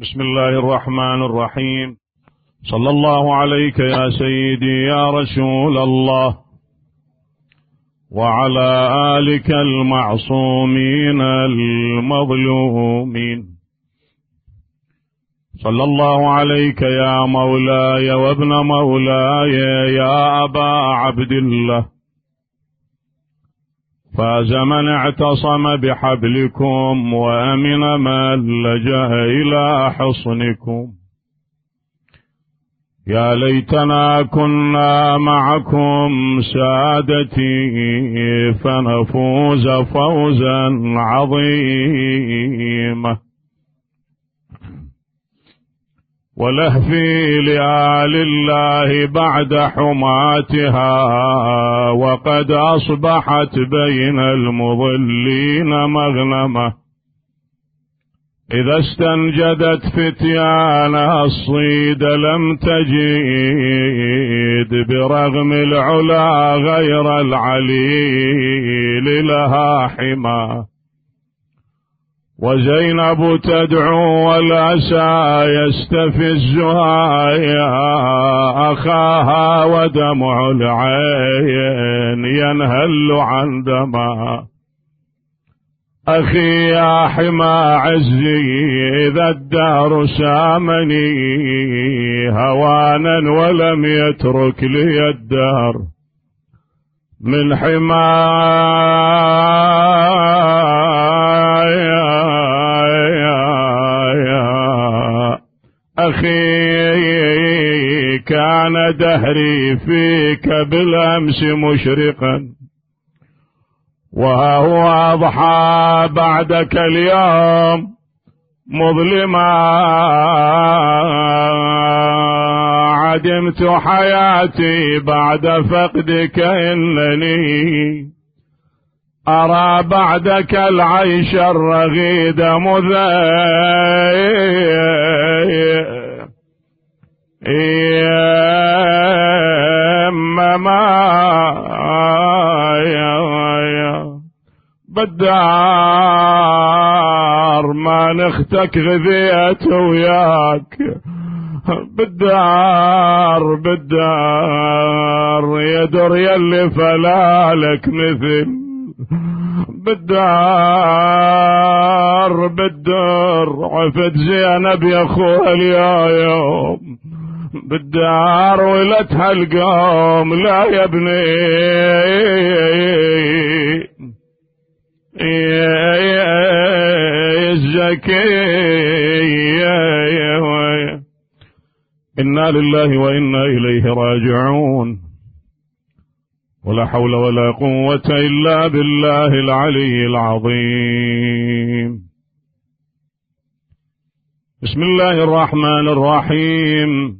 بسم الله الرحمن الرحيم. صلى الله عليك يا سيدي يا رسول الله. وعلى آلك المعصومين المظلومين. صلى الله عليك يا مولاي وابن مولاي يا أبا عبد الله. فاز من اعتصم بحبلكم وأمن من لجأ إلى حصنكم. يا ليتنا كنا معكم سادتي فنفوز فوزا عظيما. ولهفي لآل الله بعد حماتها وقد أصبحت بين المضلين مغنمة. إذا استنجدت فتيان الصيد لم تجد برغم العلا غير العليل لها حماه وزينب تدعو والأسى يستفزها يا أخاها ودمع العين ينهل عن دما. أخي يا حما عزي إذا الدار سامني هوانا ولم يترك لي الدار. من حمايا أخي كان دهري فيك بالأمس مشرقا. وها هو أضحى بعدك اليوم مظلما. عدمت حياتي بعد فقدك إنني أرى بعدك العيش الرغيد مذيب ما بالدار ما نختك غذيت وياك. بالدار بالدار يا در يلي فلالك مثل. بالدار بالدار عفت زينب يا اخوها يا يوم بالدار ولتها القوم لا يا ابني. الزكي إنا لله وإنا إليه راجعون. ولا حول ولا قوة إلا بالله العلي العظيم. بسم الله الرحمن الرحيم.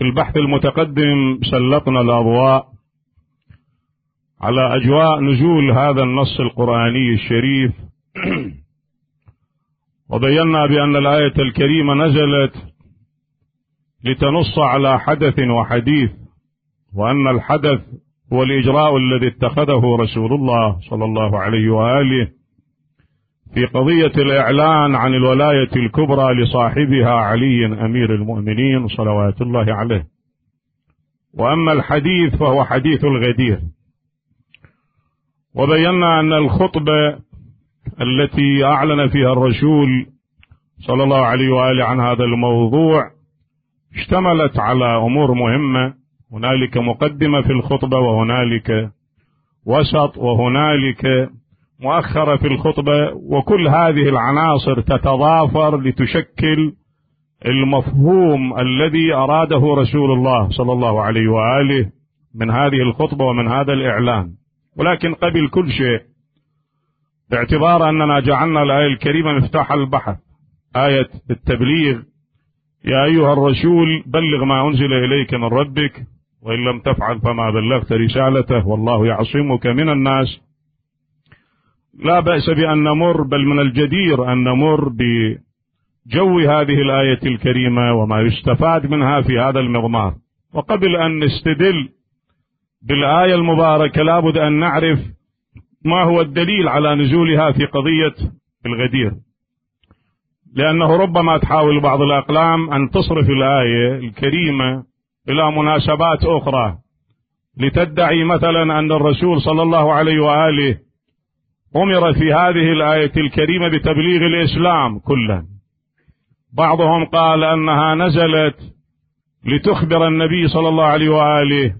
في البحث المتقدم سلطنا الأضواء على أجواء نزول هذا النص القرآني الشريف. وبينا بأن الآية الكريمة نزلت لتنص على حدث وحديث وأن الحدث هو الإجراء الذي اتخذه رسول الله صلى الله عليه وآله. في قضية الإعلان عن الولاية الكبرى لصاحبها علي أمير المؤمنين صلوات الله عليه. وأما الحديث فهو حديث الغدير. وبينا أن الخطبة التي أعلن فيها الرسول صلى الله عليه وآله عن هذا الموضوع اشتملت على أمور مهمة. هنالك مقدمة في الخطبة وهنالك وسط وهنالك مؤخرة في الخطبة وكل هذه العناصر تتضافر لتشكل المفهوم الذي أراده رسول الله صلى الله عليه وآله من هذه الخطبة ومن هذا الإعلان. ولكن قبل كل شيء باعتبار أننا جعلنا الآية الكريمة مفتاح البحث آية التبليغ يا أيها الرسول بلغ ما أنزل إليك من ربك وإن لم تفعل فما بلغت رسالته والله يعصمك من الناس. لا بأس بأن نمر بل من الجدير أن نمر بجو هذه الآية الكريمة وما يستفاد منها في هذا المضمار وقبل أن نستدل بالآية المباركة لابد أن نعرف ما هو الدليل على نزولها في قضية الغدير. لأنه ربما تحاول بعض الأقلام أن تصرف الآية الكريمة إلى مناسبات أخرى لتدعي مثلا أن الرسول صلى الله عليه وآله أمر في هذه الآية الكريمة بتبليغ الإسلام كله. بعضهم قال أنها نزلت لتخبر النبي صلى الله عليه وآله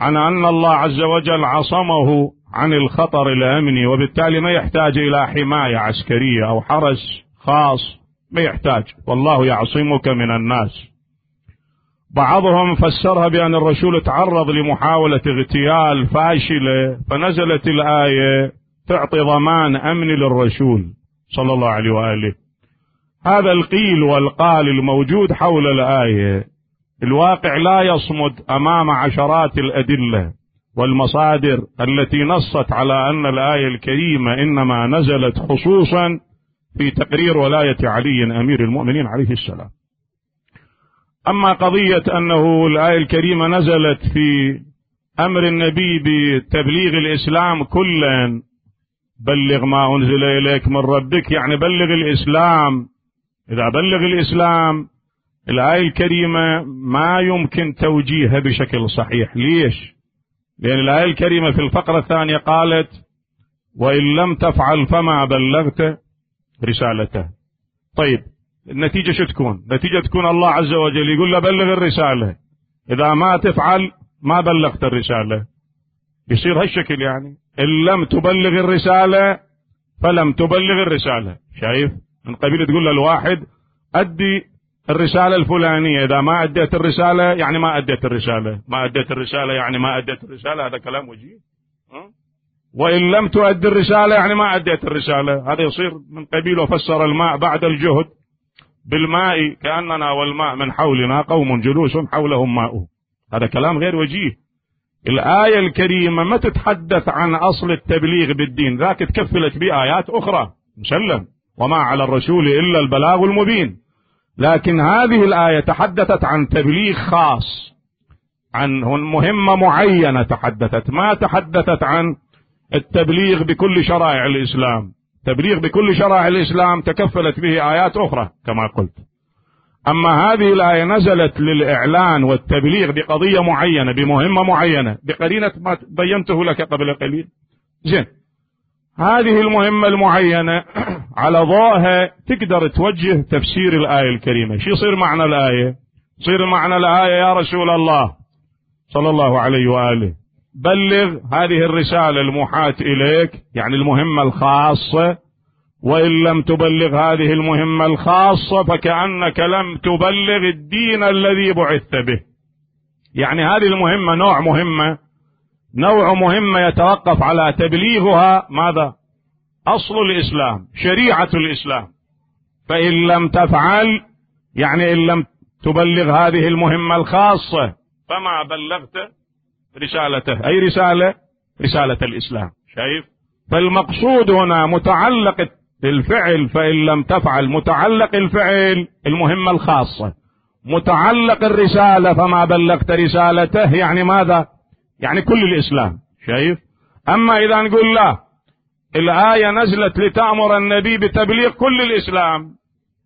عن أن الله عز وجل عصمه عن الخطر الأمني وبالتالي ما يحتاج إلى حماية عسكرية أو حرس خاص ما يحتاج. والله يعصمك من الناس. بعضهم فسرها بأن الرسول تعرض لمحاولة اغتيال فاشلة فنزلت الآية تعطي ضمان أمن للرسول صلى الله عليه وآله. هذا القيل والقال الموجود حول الآية الواقع لا يصمد أمام عشرات الأدلة والمصادر التي نصت على أن الآية الكريمة إنما نزلت خصوصا في تقرير ولاية علي أمير المؤمنين عليه السلام. أما قضية أنه الآية الكريمة نزلت في أمر النبي بتبليغ الإسلام كلا بلغ ما أنزل إليك من ربك يعني بلغ الإسلام. إذا بلغ الإسلام الآية الكريمة ما يمكن توجيهها بشكل صحيح. ليش؟ لأن الآية الكريمة في الفقرة الثانية قالت وإن لم تفعل فما بلغت رسالته. طيب النتيجة شو تكون؟ النتيجة تكون الله عز وجل يقول له بلغ الرسالة. إذا ما تفعل ما بلغت الرسالة. يصير هالشكل يعني. إن لم تبلغ الرسالة فلم تبلغ الرسالة. شايف؟ من قبيل تقول للواحد أدي الرسالة الفلانية. إذا ما أديت الرسالة يعني ما أديت الرسالة. ما أديت الرسالة يعني ما أديت الرسالة. هذا كلام وجيه. وإن لم تؤدي الرسالة يعني ما أديت الرسالة. هذا يصير من قبيل وفسر الماء بعد الجهد. بالماء كأننا والماء من حولنا قوم جلوس حولهم ماء هذا كلام غير وجيه. الآية الكريمة ما تتحدث عن أصل التبليغ بالدين. ذاك تكفلت بآيات أخرى. مسلم. وما على الرسول إلا البلاغ المبين. لكن هذه الآية تحدثت عن تبليغ خاص. عن مهمة معينة تحدثت. ما تحدثت عن التبليغ بكل شرائع الإسلام. تبليغ بكل شرائع الإسلام تكفلت به آيات أخرى كما قلت. أما هذه الآية نزلت للإعلان والتبليغ بقضية معينة بمهمة معينة بقرينة ما بينته لك قبل قليل. زين. هذه المهمة المعينة على ضوءها تقدر توجه تفسير الآية الكريمة. شو يصير معنى الآية؟ يصير معنى الآية يا رسول الله صلى الله عليه وآله. بلغ هذه الرسالة الموحاة إليك يعني المهمة الخاصة وإن لم تبلغ هذه المهمة الخاصة فكأنك لم تبلغ الدين الذي بعثت به. يعني هذه المهمة نوع مهمة نوع مهمة يتوقف على تبليغها ماذا؟ أصل الإسلام شريعة الإسلام. فإن لم تفعل يعني إن لم تبلغ هذه المهمة الخاصة فما بلغت رسالته. أي رسالة؟ رسالة الإسلام. شايف؟ فالمقصود هنا متعلق الفعل فإن لم تفعل متعلق الفعل المهمة الخاصة. متعلق الرسالة فما بلغت رسالته يعني ماذا؟ يعني كل الإسلام شايف؟ أما إذا نقول لا الآية نزلت لتأمر النبي بتبليغ كل الإسلام.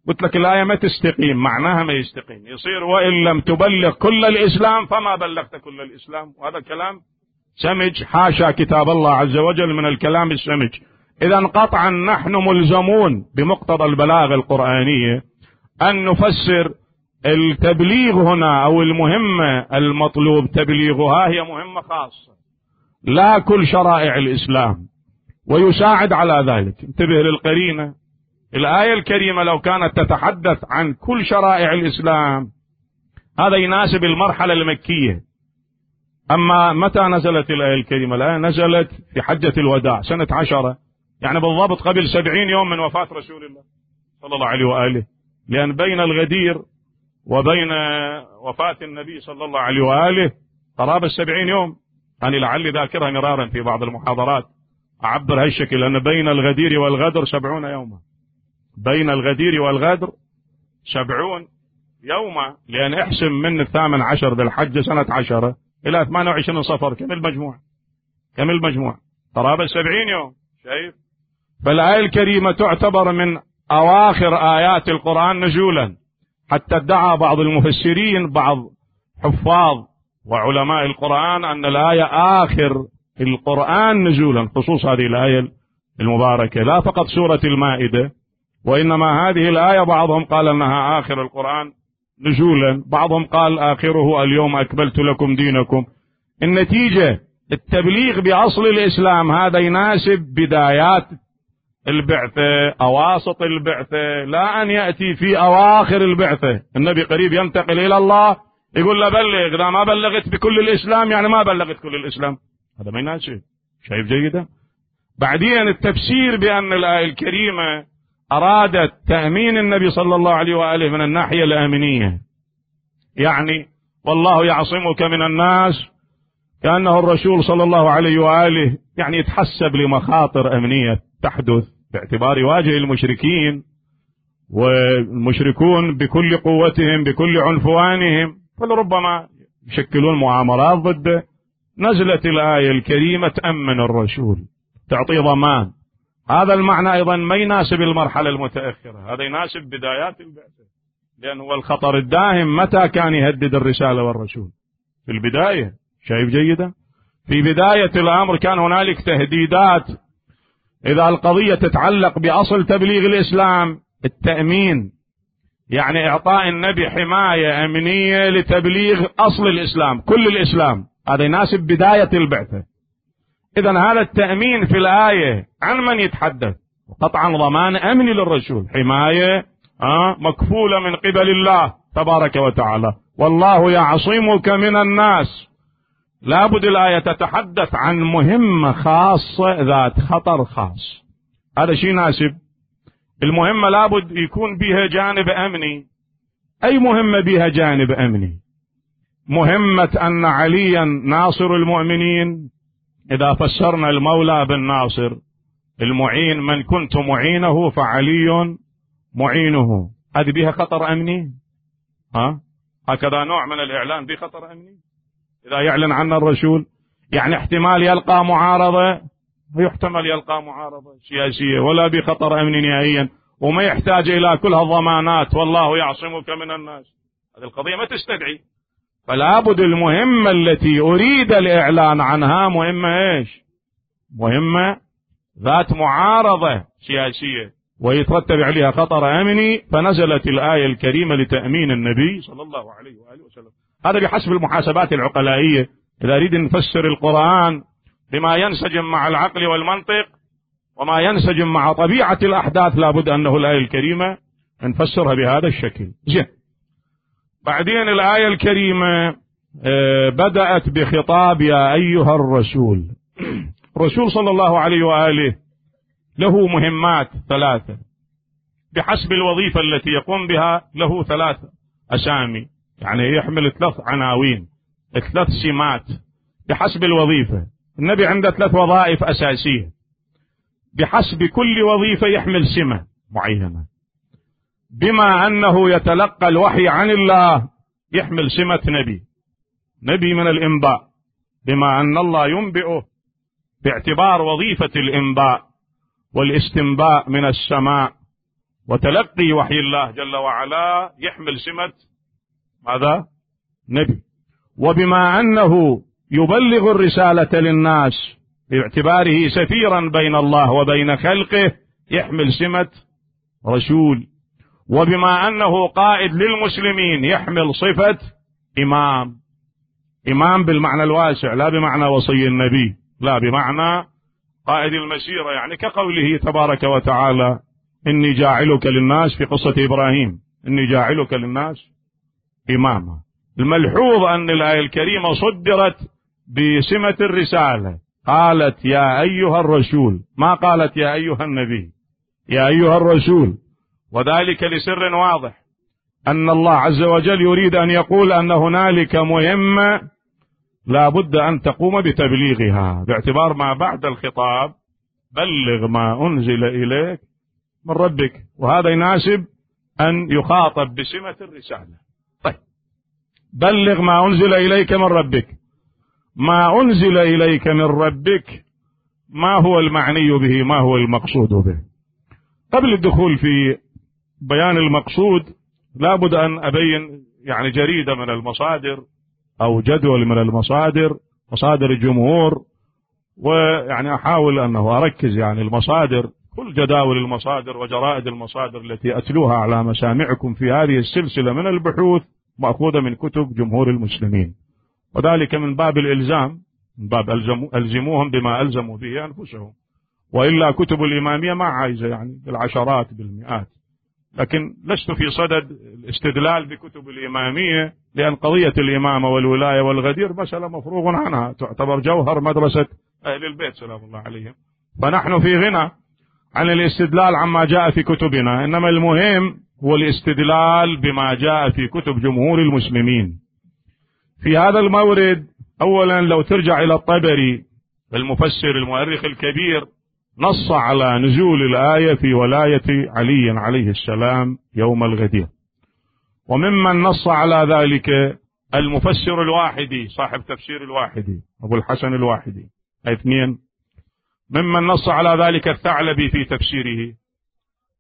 قلت لك الآية ما تستقيم معناها ما يستقيم. يصير وإن لم تبلغ كل الإسلام فما بلغت كل الإسلام. وهذا كلام سمج حاشا كتاب الله عز وجل من الكلام السمج. إذا قطعا نحن ملزمون بمقتضى البلاغة القرآنية أن نفسر التبليغ هنا أو المهمة المطلوب تبليغها هي مهمة خاصة. لا كل شرائع الإسلام. ويساعد على ذلك. انتبه للقرينة. الآية الكريمة لو كانت تتحدث عن كل شرائع الإسلام هذا يناسب المرحلة المكية. أما متى نزلت الآية الكريمة؟ الآية نزلت في حجة الوداع سنة عشرة. يعني بالضبط قبل سبعين يوم من وفاة رسول الله صلى الله عليه وآله. لأن بين الغدير وبين وفاة النبي صلى الله عليه وآله قرابة السبعين يوم. أنا لعلي ذاكرها مرارا في بعض المحاضرات. أعبر هالشكل أن بين الغدير والغدر سبعون يوما. بين الغدير والغدر سبعون يوما. لأن احسم من الثامن عشر ذي الحج سنة عشرة إلى 28 صفر. كم المجموع؟ كم المجموع؟ قرابة سبعين يوم. شايف؟ فالآية الكريمة تعتبر من أواخر آيات القرآن نزولا حتى ادعى بعض المفسرين بعض حفاظ وعلماء القرآن أن الآية آخر القرآن نزولا خصوص هذه الآية المباركة لا فقط سورة المائدة وإنما هذه الآية بعضهم قال أنها آخر القرآن نزولا بعضهم قال آخره اليوم أكملت لكم دينكم. النتيجة التبليغ بأصل الإسلام هذا يناسب بدايات البعثة أواسط البعثة لا أن يأتي في أواخر البعثة. النبي قريب ينتقل إلى الله يقول له بلغ إذا ما بلغت بكل الإسلام يعني ما بلغت كل الإسلام. هذا ما يناسب شايف جيدا بعدين التفسير بأن الآية الكريمة أرادت تأمين النبي صلى الله عليه وآله من الناحية الآمنية. يعني والله يعصمك من الناس كأنه الرسول صلى الله عليه وآله يعني يتحسب لمخاطر أمنية تحدث. باعتبار يواجه المشركين والمشركون بكل قوتهم بكل عنفوانهم. فلربما يشكلون مؤامرات ضده نزلت الآية الكريمة تأمن الرسول. تعطيه ضمان. هذا المعنى أيضا ما يناسب المرحلة المتأخرة. هذا يناسب بدايات البعثة. لأن هو الخطر الداهم متى كان يهدد الرسالة والرسول؟ في البداية. شايف جيدا؟ في بداية الأمر كان هنالك تهديدات إذا القضية تتعلق بأصل تبليغ الإسلام التأمين يعني إعطاء النبي حماية أمنية لتبليغ أصل الإسلام كل الإسلام. هذا يناسب بداية البعثة. إذا هذا التأمين في الآية عن من يتحدث؟ قطعا ضمان أمني للرسول. حماية آه مكفولة من قبل الله تبارك وتعالى. والله يعصمك من الناس. لابد الآية تتحدث عن مهمة خاصة ذات خطر خاص. هذا شيء يناسب المهمة لابد يكون بها جانب أمني. أي مهمة بها جانب أمني؟ مهمة أن عليا ناصر المؤمنين. إذا فسرنا المولى بالناصر المعين من كنت معينه فعلي معينه. هذه بها خطر أمني؟ ها؟ هكذا نوع من الإعلان بخطر أمني؟ إذا يعلن عنا الرسول يعني احتمال يلقى معارضة يحتمل يلقى معارضة سياسية ولا بخطر أمني نهائيا وما يحتاج إلى كل هالضمانات والله يعصمك من الناس. هذه القضية ما تستدعي. فلا بد المهمة التي أريد الإعلان عنها مهمة إيش؟ مهمة ذات معارضة سياسية ويترتب عليها خطر أمني فنزلت الآية الكريمة لتأمين النبي صلى الله عليه وآله وسلم. هذا بحسب المحاسبات العقلائية. إذا أريد نفسر القرآن بما ينسجم مع العقل والمنطق وما ينسجم مع طبيعة الأحداث لابد أنه الآية الكريمة نفسرها بهذا الشكل. زين. بعدين الآية الكريمة آه، بدأت بخطاب يا أيها الرسول. الرسول صلى الله عليه وآله له مهمات ثلاثة. بحسب الوظيفة التي يقوم بها له ثلاث أسامي. يعني يحمل ثلاث عناوين ثلاث سمات بحسب الوظيفة. النبي عنده ثلاث وظائف أساسية. بحسب كل وظيفة يحمل سمة معينة. بما أنه يتلقى الوحي عن الله يحمل سمة نبي. نبي من الإنباء. بما أن الله ينبئه باعتبار وظيفة الإنباء والاستنباء من السماء. وتلقي وحي الله جل وعلا يحمل سمة ماذا؟ نبي. وبما أنه يبلغ الرسالة للناس باعتباره سفيرا بين الله وبين خلقه يحمل سمة رسول. وبما أنه قائد للمسلمين يحمل صفة إمام. إمام بالمعنى الواسع لا بمعنى وصي النبي لا بمعنى قائد المسيرة. يعني كقوله تبارك وتعالى إني جاعلك للناس في قصة إبراهيم إني جاعلك للناس اماما الملحوظ أن الآية الكريمة صدرت بسمة الرسالة. قالت يا أيها الرسول. ما قالت يا أيها النبي؟ يا أيها الرسول. وذلك لسر واضح. أن الله عز وجل يريد أن يقول أن هنالك مهمة لا بد أن تقوم بتبليغها. باعتبار ما بعد الخطاب بلغ ما أنزل إليك من ربك. وهذا يناسب أن يخاطب بسمة الرسالة. بلغ ما أنزل إليك من ربك. ما أنزل إليك من ربك ما هو المعني به ما هو المقصود به. قبل الدخول في بيان المقصود لابد أن أبين يعني جريدة من المصادر أو جدول من المصادر مصادر الجمهور ويعني أحاول أنه أركز يعني المصادر كل جداول المصادر وجرائد المصادر التي أتلوها على مسامعكم في هذه السلسلة من البحوث. مأخوذة من كتب جمهور المسلمين. وذلك من باب الإلزام من باب ألزموهم بما ألزموا به أنفسهم. وإلا كتب الإمامية ما عايزة يعني بالعشرات بالمئات. لكن لست في صدد الاستدلال بكتب الإمامية لأن قضية الإمامة والولاية والغدير مسألة مفروغ عنها. تعتبر جوهر مدرسة أهل البيت سلام الله عليهم. فنحن في غنى عن الاستدلال عما جاء في كتبنا. إنما المهم هو الاستدلال بما جاء في كتب جمهور المسلمين. في هذا المورد أولا لو ترجع إلى الطبري المفسر المؤرخ الكبير نص على نزول الآية في ولاية علي عليه السلام يوم الغدير. وممن نص على ذلك المفسر الواحدي صاحب تفسير الواحدي أبو الحسن الواحدي اثنين. ممن نص على ذلك الثعلبي في تفسيره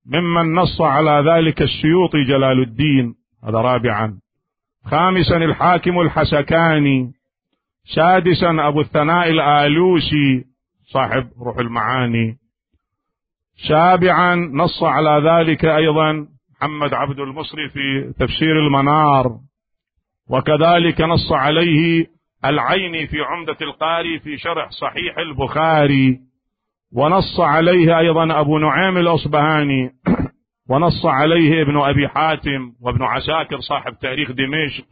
ممن نص على ذلك السيوطي جلال الدين. هذا رابعا. خامسا الحاكم الحسكاني. سادسا أبو الثناء الآلوسي صاحب روح المعاني. سابعا نص على ذلك أيضا محمد عبد المصري في تفسير المنار. وكذلك نص عليه العيني في عمدة القاري في شرح صحيح البخاري. ونص عليه أيضا أبو نعيم الأصبهاني ونص عليه ابن أبي حاتم وابن عساكر صاحب تاريخ دمشق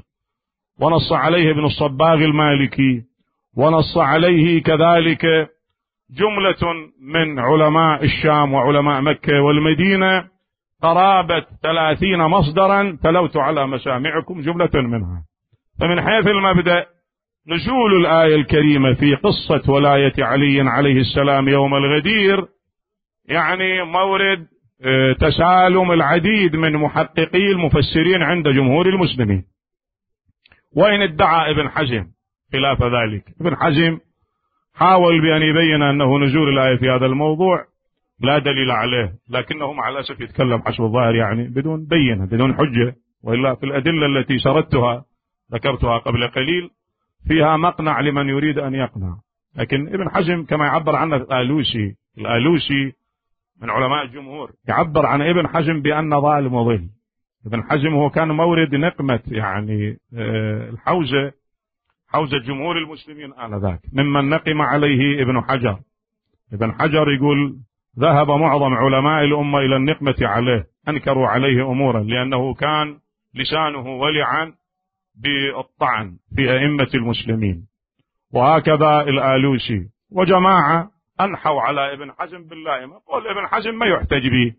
ونص عليه ابن الصباغ المالكي ونص عليه كذلك جملة من علماء الشام وعلماء مكة والمدينة قرابة ثلاثين مصدرا تلوت على مسامعكم جملة منها. فمن حيث المبدأ نزول الآية الكريمة في قصة ولاية علي عليه السلام يوم الغدير يعني مورد آه، تسالم العديد من محققي المفسرين عند جمهور المسلمين. وإن ادعى ابن حزم؟ خلاف ذلك. ابن حزم حاول بأن يبين أنه نزول الآية في هذا الموضوع لا دليل عليه لكنه مع الأسف يتكلم حسب الظاهر يعني بدون بينة بدون حجة وإلا في الأدلة التي سردتها ذكرتها قبل قليل. فيها مقنع لمن يريد أن يقنع. لكن ابن حزم كما يعبر عنه الآلوسي الآلوسي من علماء الجمهور يعبر عن ابن حزم بأن ظالم وظل ابن حزم هو كان مورد نقمة يعني آه، الحوزة حوزة جمهور المسلمين آنذاك. ممن نقم عليه ابن حجر. ابن حجر يقول ذهب معظم علماء الأمة إلى النقمة عليه أنكروا عليه أمورا لأنه كان لسانه ولعا بالطعن في أئمة المسلمين. وهكذا الآلوسي. وجماعة أنحوا على ابن حزم باللائمة قول ابن حزم ما يحتج به.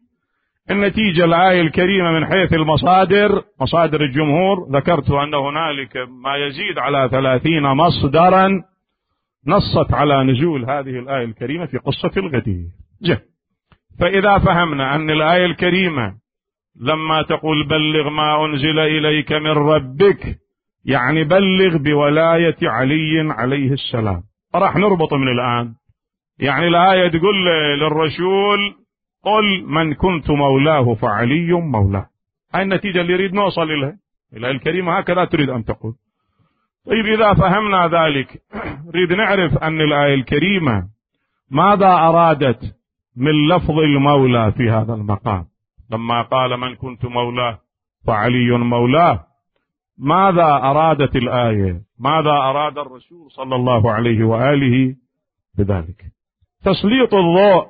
النتيجة الآية الكريمة من حيث المصادر مصادر الجمهور ذكرت أن هنالك ما يزيد على ثلاثين مصدرا نصت على نزول هذه الآية الكريمة في قصة الغدير. فإذا فهمنا أن الآية الكريمة لما تقول بلغ ما أنزل إليك من ربك يعني بلغ بولاية علي عليه السلام. راح نربط من الآن. يعني الآية تقول للرسول قل من كنت مولاه فعلي مولاه. هاي النتيجة اللي يريد نوصل إليها. الآية الكريمة هكذا تريد أن تقول. طيب إذا فهمنا ذلك نريد نعرف أن الآية الكريمة ماذا أرادت من لفظ المولى في هذا المقام. لما قال من كنت مولاه فعلي مولاه. ماذا أرادت الآية؟ ماذا أراد الرسول صلى الله عليه وآله بذلك؟ تسليط الضوء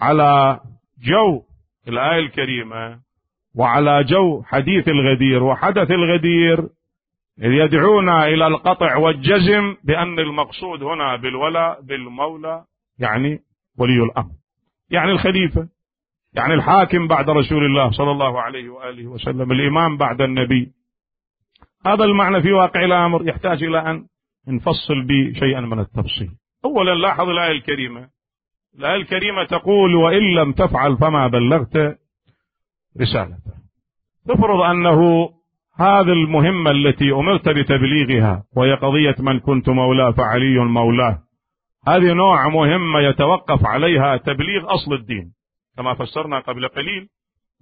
على جو الآية الكريمة وعلى جو حديث الغدير وحدث الغدير إذ يدعونا إلى القطع والجزم بأن المقصود هنا بالولاء بالمولى يعني ولي الأمر. يعني الخليفة يعني الحاكم بعد رسول الله صلى الله عليه وآله وسلم الإمام بعد النبي. هذا المعنى في واقع الأمر يحتاج إلى أن نفصل به شيئا من التفصيل. أولا لاحظ الآية الكريمة. الآية الكريمة تقول وإن لم تفعل فما بلغت رسالته. تفرض أنه هذه المهمة التي أمرت بتبليغها وهي قضية من كنت مولاه فعلي مولاه هذه نوع مهمة يتوقف عليها تبليغ أصل الدين. كما فسرنا قبل قليل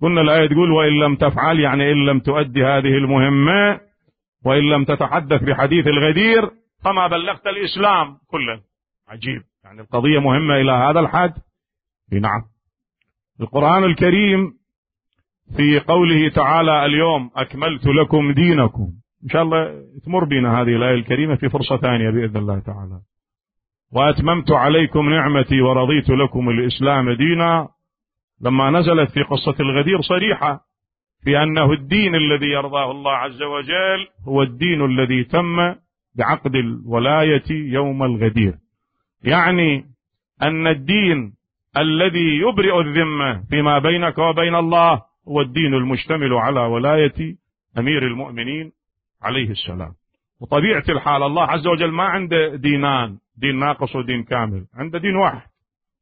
قلنا الآية تقول وإن لم تفعل يعني إن لم تؤدي هذه المهمة وإن لم تتحدث بحديث الغدير فما بلغت الإسلام كله. عجيب. يعني القضية مهمة إلى هذا الحد. نعم. القرآن الكريم في قوله تعالى اليوم أكملت لكم دينكم. إن شاء الله تمر بنا هذه الآية الكريمة في فرصة ثانية بإذن الله تعالى. وأتممت عليكم نعمتي ورضيت لكم الإسلام دينا. لما نزلت في قصة الغدير صريحة في أنه الدين الذي يرضاه الله عز وجل هو الدين الذي تم بعقد الولاية يوم الغدير. يعني أن الدين الذي يبرئ الذمة فيما بينك وبين الله هو الدين المشتمل على ولاية أمير المؤمنين عليه السلام. وطبيعة الحال الله عز وجل ما عنده دينان دين ناقص ودين كامل عنده دين واحد.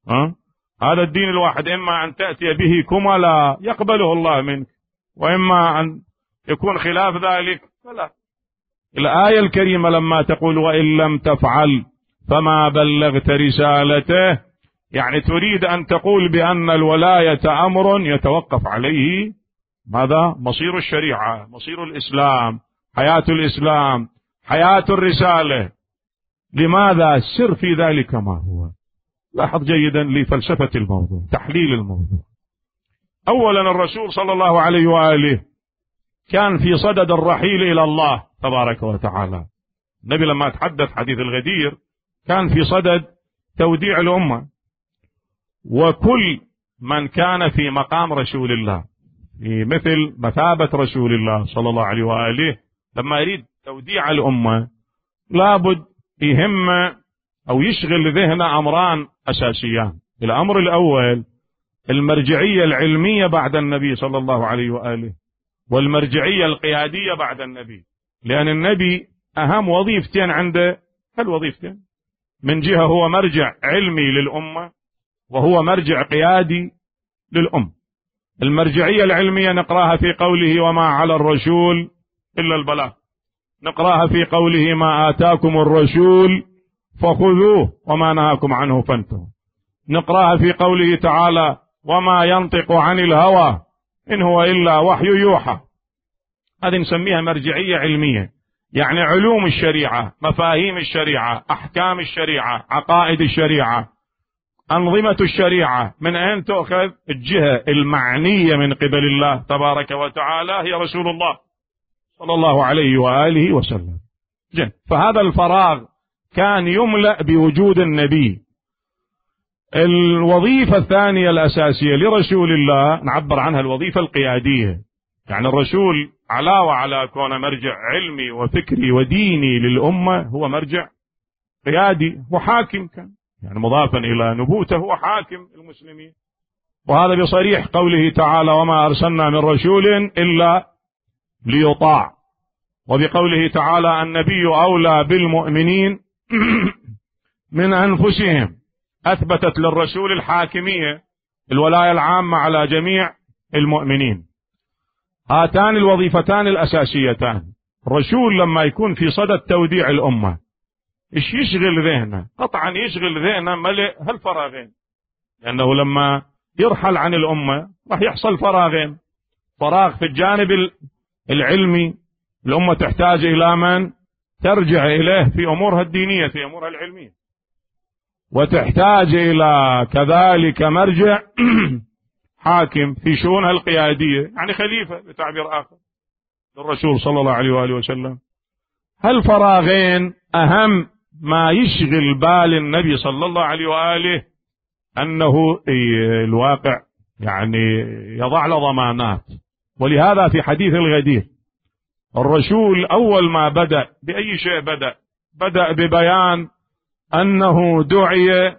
ها؟ هذا الدين الواحد إما أن تأتي به كما لا يقبله الله منك وإما أن يكون خلاف ذلك. فلا. الآية الكريمة لما تقول وإن لم تفعل فما بلغت رسالته يعني تريد أن تقول بأن الولاية أمر يتوقف عليه. ماذا؟ مصير الشريعة مصير الإسلام حياة الإسلام حياة الرسالة. لماذا؟ سر في ذلك ما هو؟ لاحظ جيدا لفلسفة الموضوع تحليل الموضوع. أولا الرسول صلى الله عليه وآله كان في صدد الرحيل إلى الله تبارك وتعالى. النبي لما تحدث حديث الغدير كان في صدد توديع الأمة. وكل من كان في مقام رسول الله في مثل مثابة رسول الله صلى الله عليه وآله لما يريد توديع الأمة لابد يهم أو يشغل ذهنه أمران أساسيان. الأمر الأول المرجعية العلمية بعد النبي صلى الله عليه وآله والمرجعية القيادية بعد النبي. لأن النبي أهم وظيفتين عنده هالوظيفتين من جهة هو مرجع علمي للأمة وهو مرجع قيادي للأم المرجعية العلمية نقراها في قوله وما على الرسول إلا البلاغ. نقراها في قوله ما آتاكم الرسول فخذوه وما نهاكم عنه فانتهوا. نقراها في قوله تعالى وما ينطق عن الهوى إن هو إلا وحي يوحى. هذه نسميها مرجعية علمية. يعني علوم الشريعة مفاهيم الشريعة أحكام الشريعة عقائد الشريعة. أنظمة الشريعة من أين تؤخذ؟ الجهة المعنية من قبل الله تبارك وتعالى هي رسول الله صلى الله عليه وآله وسلم. جن. فهذا الفراغ كان يملأ بوجود النبي. الوظيفة الثانية الأساسية لرسول الله نعبر عنها الوظيفة القيادية. يعني الرسول علاوة على كونه مرجع علمي وفكري وديني للأمة هو مرجع قيادي وحاكم كان. يعني مضافا إلى نبوته هو حاكم المسلمين. وهذا بصريح قوله تعالى وما أرسلنا من رسول إلا ليطاع وبقوله تعالى النبي أولى بالمؤمنين من أنفسهم أثبتت للرسول الحاكمية الولاية العامة على جميع المؤمنين. هاتان الوظيفتان الأساسيتان. الرسول لما يكون في صدد توديع الأمة إيش يشغل ذهنه؟ قطعا يشغل ذهنه ملئ هالفراغين. لأنه لما يرحل عن الأمة راح يحصل فراغين. فراغ في الجانب العلمي الأمة تحتاج إلى من ترجع إليه في أمورها الدينية في أمورها العلمية. وتحتاج إلى كذلك مرجع حاكم في شؤونها القيادية يعني خليفة بتعبير آخر للرسول صلى الله عليه وآله وسلم. هالفراغين أهم ما يشغل بال النبي صلى الله عليه وآله؟ أنه الواقع يعني يضع له ضمانات. ولهذا في حديث الغدير الرسول أول ما بدأ بأي شيء بدأ؟ بدأ ببيان أنه دعي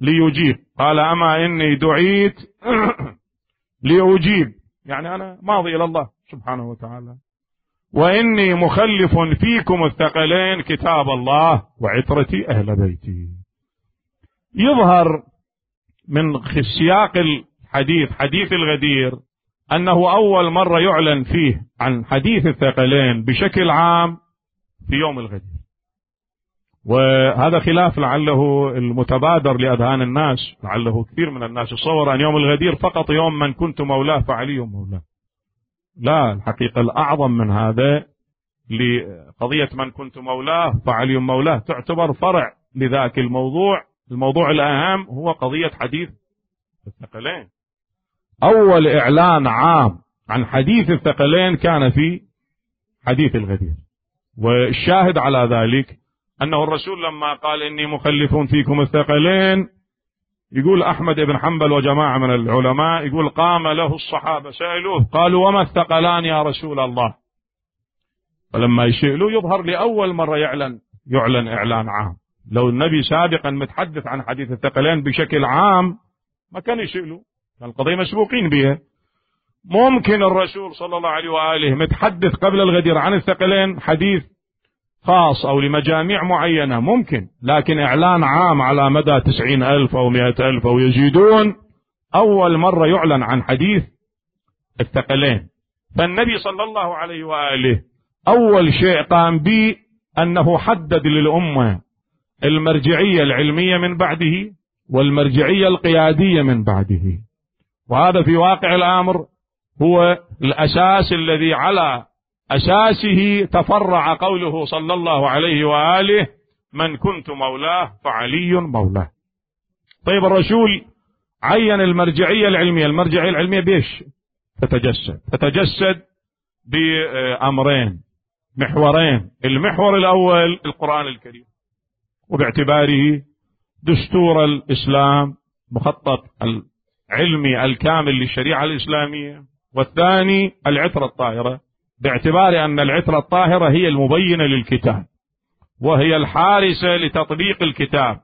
ليجيب. قال أما إني دعيت لأجيب. يعني أنا ماضي إلى الله سبحانه وتعالى. وإني مخلف فيكم الثقلين كتاب الله وعترتي أهل بيتي. يظهر من سياق الحديث حديث الغدير أنه أول مرة يعلن فيه عن حديث الثقلين بشكل عام في يوم الغدير وهذا خلاف لعله المتبادر لأذهان الناس لعله كثير من الناس يصور أن يوم الغدير فقط يوم من كنت مولاه فعلي مولاه. لا الحقيقة الأعظم من هذا لقضية من كنت مولاه فعلي مولاه تعتبر فرع لذاك الموضوع. الموضوع الأهم هو قضية حديث الثقلين. أول إعلان عام عن حديث الثقلين كان في حديث الغدير والشاهد على ذلك أنه الرسول لما قال إني مخلف فيكم الثقلين يقول أحمد بن حنبل وجماعة من العلماء يقول قام له الصحابة سألوه قالوا وما الثقلان يا رسول الله؟ فلما يسألوه يظهر لأول مرة يعلن يعلن إعلان عام. لو النبي سابقا متحدث عن حديث الثقلين بشكل عام ما كان يسألوا كان القضية مسبوقين بها. ممكن الرسول صلى الله عليه وآله متحدث قبل الغدير عن الثقلين حديث خاص أو لمجاميع معينة ممكن لكن إعلان عام على مدى تسعين ألف أو مئة ألف أو يزيدون أول مرة يعلن عن حديث الثقلين. فالنبي صلى الله عليه وآله أول شيء قام به أنه حدد للأمة المرجعية العلمية من بعده والمرجعية القيادية من بعده. وهذا في واقع الأمر هو الأساس الذي على أساسه تفرع قوله صلى الله عليه وآله من كنت مولاه فعلي مولاه. طيب الرسول عين المرجعية العلمية المرجعية العلمية بيش تتجسد. تتجسد بأمرين محورين. المحور الأول القرآن الكريم وباعتباره دستور الإسلام مخطط العلمي الكامل للشريعة الإسلامية والثاني العترة الطاهرة باعتبار أن العترة الطاهرة هي المبينة للكتاب وهي الحارسة لتطبيق الكتاب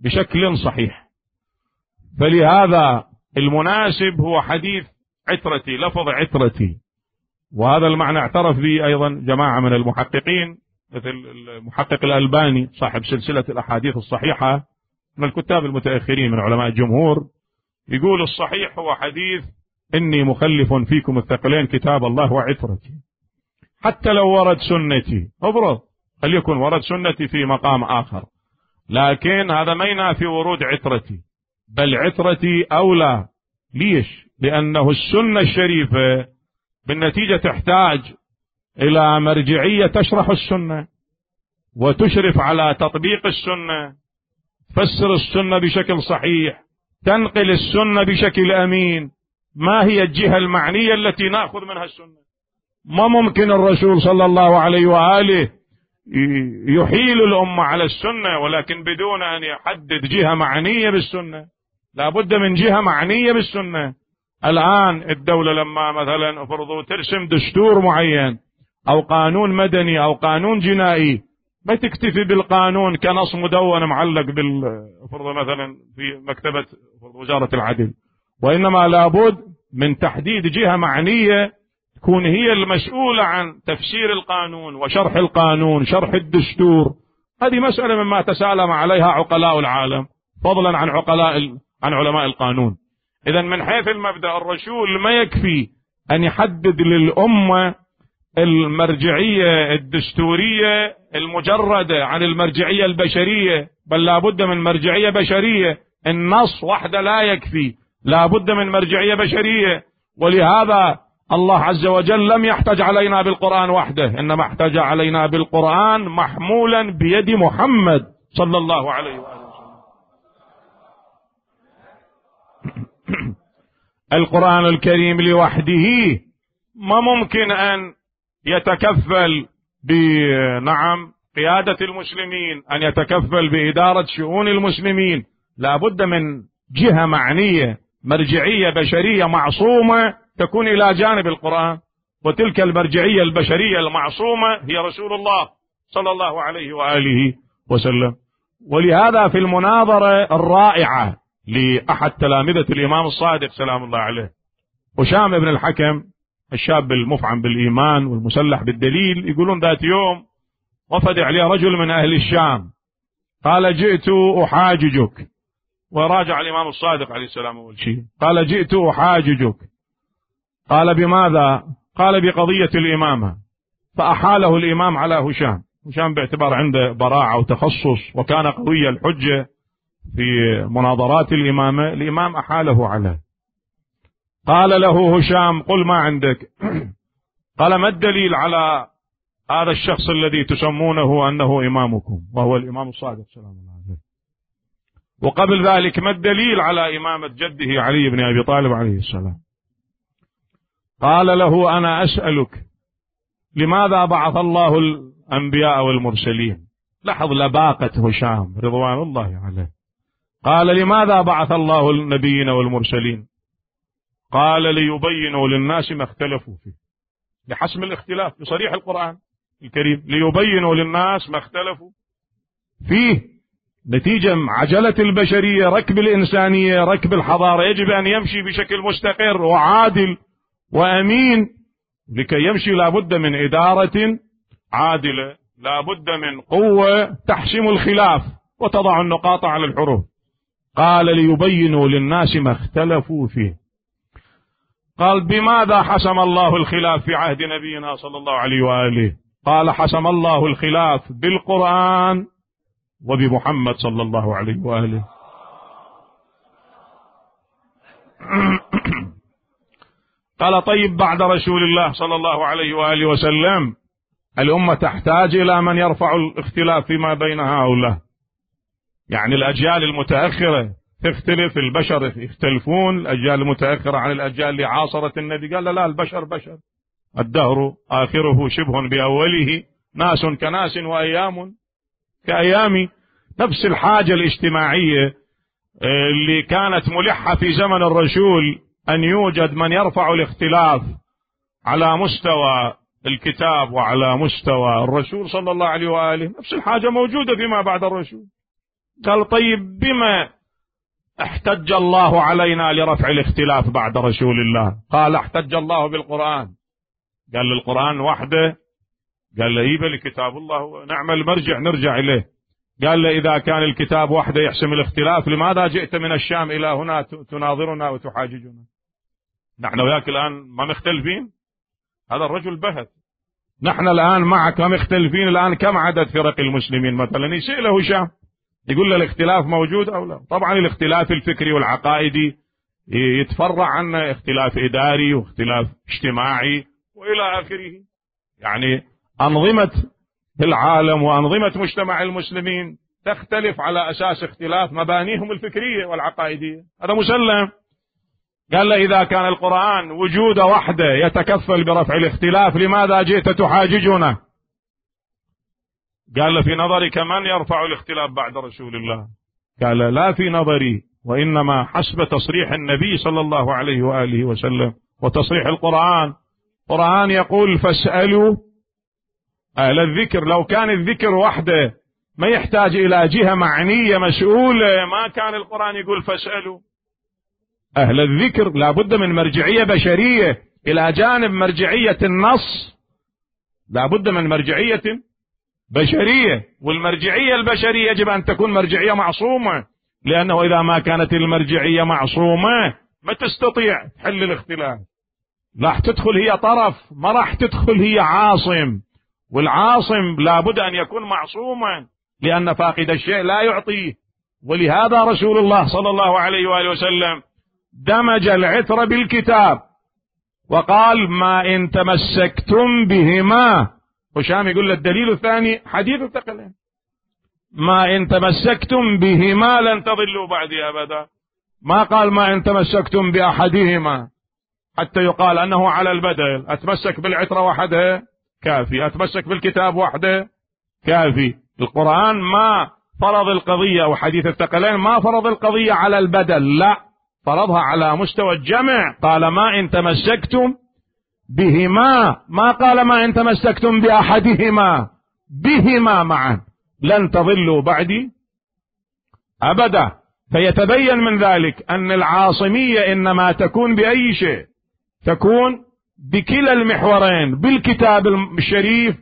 بشكل صحيح. فلهذا المناسب هو حديث عترتي لفظ عترتي. وهذا المعنى اعترف به أيضا جماعة من المحققين مثل المحقق الألباني صاحب سلسلة الأحاديث الصحيحة من الكتاب المتأخرين من علماء الجمهور. يقول الصحيح هو حديث إني مخلف فيكم الثقلين كتاب الله وعترتي. حتى لو ورد سنتي. افرض فليكن ورد سنتي في مقام آخر؟ لكن هذا ما ينافي ورود عترتي. بل عترتي أولى. ليش؟ لأنه السنة الشريفة بالنتيجة تحتاج إلى مرجعية تشرح السنة وتشرف على تطبيق السنة. تفسر السنة بشكل صحيح. تنقل السنة بشكل أمين. ما هي الجهة المعنية التي نأخذ منها السنة؟ ما ممكن الرسول صلى الله عليه وآله يحيل الأمة على السنة ولكن بدون أن يحدد جهة معنية بالسنة. لابد من جهة معنية بالسنة. الآن الدولة لما مثلا فرضوا ترسم دستور معين أو قانون مدني أو قانون جنائي ما تكتفي بالقانون كنص مدون معلق بال مثلا في مكتبة وزارة العدل. وإنما لابد من تحديد جهة معنية تكون هي المسؤولة عن تفسير القانون وشرح القانون شرح الدستور. هذه مسألة مما تسالم عليها عقلاء العالم فضلا عن عقلاء عن علماء القانون. إذا من حيث المبدأ الرسول ما يكفي أن يحدد للأمة المرجعية الدستورية المجردة عن المرجعية البشرية بل لابد من مرجعية بشرية. النص وحده لا يكفي. لابد من مرجعية بشرية. ولهذا الله عز وجل لم يحتج علينا بالقرآن وحده. إنما احتج علينا بالقرآن محمولا بيد محمد صلى الله عليه وآله وسلم. القرآن الكريم لوحده ما ممكن أن يتكفل بنعم قيادة المسلمين أن يتكفل بإدارة شؤون المسلمين. لابد من جهة معنية. مرجعية بشرية معصومة تكون إلى جانب القرآن وتلك المرجعية البشرية المعصومة هي رسول الله صلى الله عليه وآله وسلم. ولهذا في المناظرة الرائعة لأحد تلامذة الإمام الصادق سلام الله عليه هشام بن الحكم الشاب المفعم بالإيمان والمسلح بالدليل يقولون ذات يوم وفد عليه رجل من أهل الشام قال جئت أحاججك. وراجع الإمام الصادق عليه السلام أول شيء. قال جئت أحاججك. قال بماذا؟ قال بقضية الإمامة. فأحاله الإمام على هشام. هشام باعتبار عنده براعة وتخصص وكان قوي الحجة في مناظرات الإمامة. الإمام أحاله عليه قال له هشام قل ما عندك. قال ما الدليل على هذا الشخص الذي تسمونه أنه إمامكم؟ وهو الإمام الصادق. سلام الله وقبل ذلك ما الدليل على إمامة جده علي بن أبي طالب عليه السلام؟ قال له أنا أسألك لماذا بعث الله الأنبياء والمرسلين؟ لاحظ لباقة هشام رضوان الله عليه. قال لماذا بعث الله النبيين والمرسلين؟ قال ليبينوا للناس ما اختلفوا فيه. لحسم الاختلاف بصريح القرآن الكريم ليبينوا للناس ما اختلفوا فيه. نتيجة عجلة البشرية ركب الإنسانية ركب الحضارة. يجب أن يمشي بشكل مستقر وعادل وأمين. لكي يمشي لابد من إدارة عادلة لابد من قوة تحسم الخلاف وتضع النقاط على الحروف. قال ليبينوا للناس ما اختلفوا فيه. قال بماذا حسم الله الخلاف في عهد نبينا صلى الله عليه وآله؟ قال حسم الله الخلاف بالقرآن وبمحمد صلى الله عليه وآله. قال طيب بعد رسول الله صلى الله عليه وآله وسلم الأمة تحتاج إلى من يرفع الاختلاف فيما بين هؤلاء. يعني الأجيال المتأخرة تختلف البشر يختلفون. الأجيال المتأخرة عن الأجيال اللي عاصرت النبي قال لا البشر بشر. الدهر آخره شبه بأوله ناس كناس وأيام. كأيام نفس الحاجة الاجتماعية آه، اللي كانت ملحة في زمن الرسول أن يوجد من يرفع الاختلاف على مستوى الكتاب وعلى مستوى الرسول صلى الله عليه وآله. نفس الحاجة موجودة فيما بعد الرسول. قال طيب بما احتج الله علينا لرفع الاختلاف بعد رسول الله؟ قال احتج الله بالقرآن. قال للقرآن وحده قال له يبل كتاب. الله نعم المرجع نرجع إليه. قال له إذا كان الكتاب وحده يحسم الاختلاف لماذا جئت من الشام إلى هنا تناظرنا وتحاججنا؟ نحن وياك الآن ما مختلفين؟ هذا الرجل بهت. نحن الآن معك مختلفين؟ الآن كم عدد فرق المسلمين مثلا؟ يسأل هشام يقول له الاختلاف موجود أو لا؟ طبعا الاختلاف الفكري والعقائدي يتفرع عنه اختلاف إداري واختلاف اجتماعي وإلى آخره. يعني أنظمة العالم وأنظمة مجتمع المسلمين تختلف على أساس اختلاف مبانيهم الفكرية والعقائدية. هذا مسلم. قال له إذا كان القرآن وجود وحده يتكفل برفع الاختلاف لماذا جئت تحاججنا؟ قال له في نظرك من يرفع الاختلاف بعد رسول الله؟ قال لا في نظري وإنما حسب تصريح النبي صلى الله عليه وآله وسلم وتصريح القرآن. القرآن يقول فاسألوا أهل الذكر لو كان الذكر وحده ما يحتاج إلى جهة معنية مسؤولة ما كان القرآن يقول فاسألوا. أهل الذكر لابد من مرجعية بشرية إلى جانب مرجعية النص. لابد من مرجعية بشرية والمرجعية البشرية يجب أن تكون مرجعية معصومة لأنه إذا ما كانت المرجعية معصومة ما تستطيع تحل الاختلاف. راح تدخل هي طرف ما راح تدخل هي عاصم. والعاصم لابد أن يكون معصوما لأن فاقد الشيء لا يعطيه. ولهذا رسول الله صلى الله عليه وآله وسلم دمج العثر بالكتاب وقال ما إن تمسكتم بهما. هشام يقول الدليل الثاني حديث الثقلين. ما إن تمسكتم بهما لن تضلوا بعدي أبدا. ما قال ما إن تمسكتم بأحدهما. حتى يقال أنه على البدل. أتمسك بالعترة وحدها كافي. أتمسك بالكتاب وحده؟ كافي. القرآن ما فرض القضية أو حديث الثقلين ما فرض القضية على البدل لا. فرضها على مستوى الجمع. قال ما إن تمسكتم بهما. ما قال ما إن تمسكتم بأحدهما. بهما معا. لن تضلوا بعدي أبدا. فيتبين من ذلك أن العاصمية إنما تكون بأي شيء. تكون بكلا المحورين بالكتاب الشريف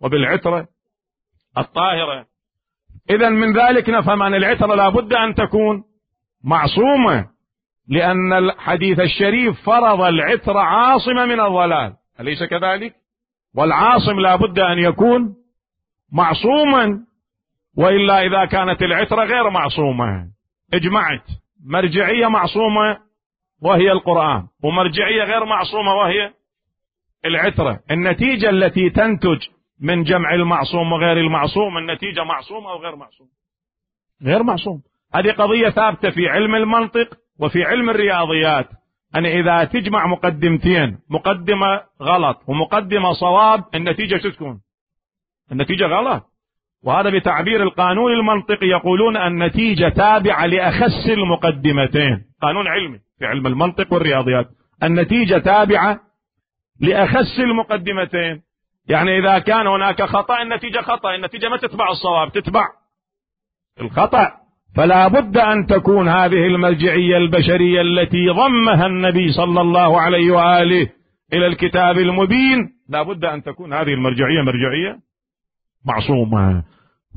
وبالعترة الطاهرة. إذا من ذلك نفهم أن العترة لابد أن تكون معصومة لأن الحديث الشريف فرض العترة عاصمة من الضلال. أليس كذلك؟ والعاصم لابد أن يكون معصوما وإلا إذا كانت العترة غير معصومة. اجمعت مرجعية معصومة وهي القرآن. ومرجعية غير معصومة وهي العترة. النتيجة التي تنتج من جمع المعصوم وغير المعصوم النتيجة معصومة أو غير معصوم غير معصوم. هذه قضية ثابتة في علم المنطق وفي علم الرياضيات. أن إذا تجمع مقدمتين مقدمة غلط ومقدمة صواب النتيجة شو تكون؟ النتيجة غلط. وهذا بتعبير القانون المنطقي يقولون النتيجة تابعة لأخس المقدمتين. قانون علمي. في علم المنطق والرياضيات. النتيجة تابعة لأخس المقدمتين. يعني إذا كان هناك خطأ النتيجة خطأ. النتيجة ما تتبع الصواب تتبع الخطأ. فلا بد أن تكون هذه المرجعية البشرية التي ضمها النبي صلى الله عليه وآله إلى الكتاب المبين. لا بد أن تكون هذه المرجعية مرجعية معصومة.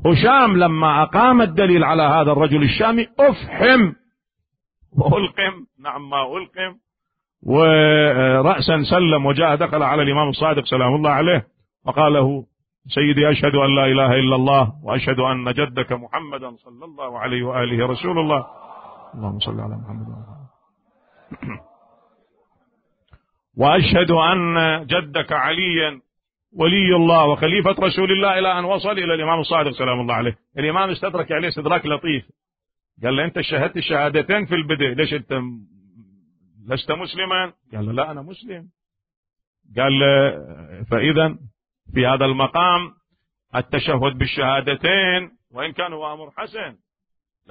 هشام لما أقام الدليل على هذا الرجل الشامي أفحم وألقم نعم ما ألقم. ورأسا سلم وجاء دخل على الإمام الصادق سلام الله عليه وقال له سيدي أشهد أن لا إله إلا الله وأشهد أن جدك محمدا صلى الله عليه وآله رسول الله. اللهم صل على محمد وأشهد أن جدك عليا ولي الله وخليفة رسول الله إلى أن وصل إلى الإمام الصادق سلام الله عليه. الإمام استدرك عليه استدراك لطيف. قال له أنت شهدت الشهادتين في البدء ليش أنت لست مسلما؟ قال له لا أنا مسلم. قال له فإذا في هذا المقام التشهد بالشهادتين وإن كان هو أمر حسن.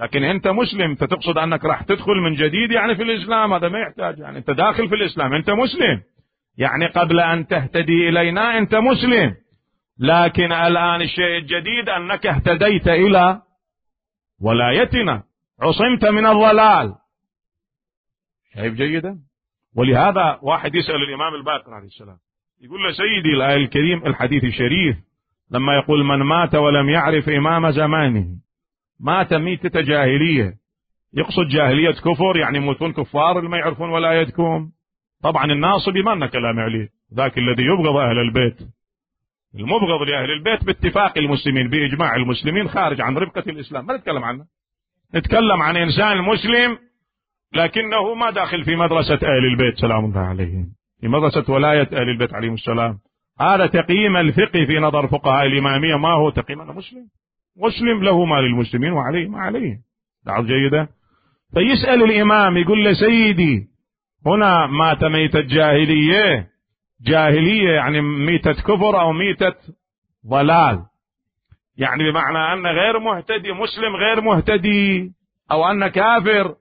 لكن أنت مسلم فتقصد أنك راح تدخل من جديد يعني في الإسلام؟ هذا ما يحتاج يعني أنت داخل في الإسلام أنت مسلم. يعني قبل أن تهتدي إلينا أنت مسلم. لكن الآن الشيء الجديد أنك اهتديت إلى ولايتنا. عصمت من الضلال. شايف جيدا؟ ولهذا واحد يسأل الإمام الباقر عليه السلام. يقول له سيدي الآية الكريم الحديث الشريف لما يقول من مات ولم يعرف إمام زمانه مات ميتة جاهلية. يقصد جاهلية كفر يعني يموتون كفار اللي ما يعرفون ولايتكم طبعا الناصبي ما لنا كلام عليه. ذاك الذي يبغض أهل البيت. المبغض لأهل البيت باتفاق المسلمين بإجماع المسلمين خارج عن ربقة الإسلام. ما نتكلم عنه. نتكلم عن إنسان مسلم لكنه ما داخل في مدرسة أهل البيت سلام الله عليهم. في مدرسة ولاية أهل البيت عليهم السلام. هذا تقييم الفقه في نظر فقهاء الإمامية. ما هو تقييم؟ أنا مسلم. مسلم له ما للمسلمين وعليه ما عليه لاحظ جيدة. فيسأل الإمام يقول له سيدي هنا مات ميتة جاهلية. جاهلية يعني ميتة كفر أو ميتة ضلال. يعني بمعنى أن غير مهتدي مسلم غير مهتدي أو أن كافر.